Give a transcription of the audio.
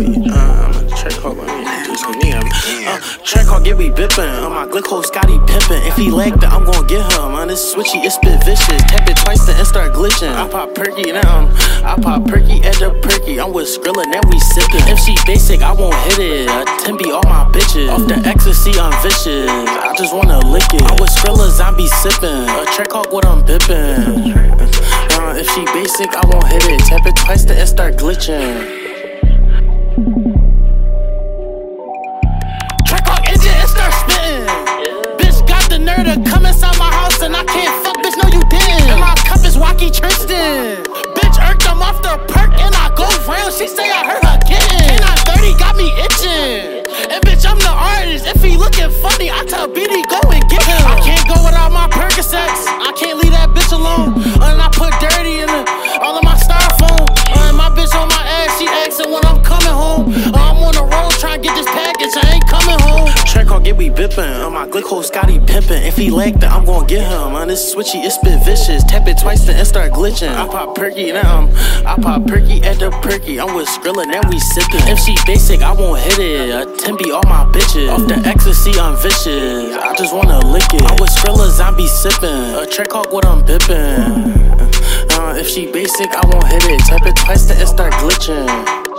I'm Trackhawk. I'm, uh, track get me bippin'. Uh, my glyco Scotty pimpin'. If he lagged, I'm gon' get him. Man, this switchy, it spit vicious. Tap it twice, it start glitching. I pop perky now. Um, I pop perky at the perky. I'm with Skrilla, now we sippin'. If she basic, I won't hit it. 10 be all my bitches. Off the ecstasy, I'm vicious. I just wanna lick it. I'm with Skrilla, zombie sippin'. A Trackhawk, what I'm bippin'. Uh, if she basic, I won't hit it. Tap it twice, it start glitching. She say I Me bippin'. On my glyco Scotty pimpin'. If he lagged, then I'm gon' get him. On this switchy, it spit vicious. Tap it twice, then it start glitching. I pop perky now. I'm, I pop perky at the perky. I'm with Skrilla, now we sippin'. If she basic, I won't hit it. A 10 be all my bitches. Off the ecstasy, I'm vicious. I just wanna lick it. I'm with Skrilla, zombie sippin'. A Trackhawk, what I'm bippin'. Uh, if she basic, I won't hit it. Tap it twice, then it start glitching.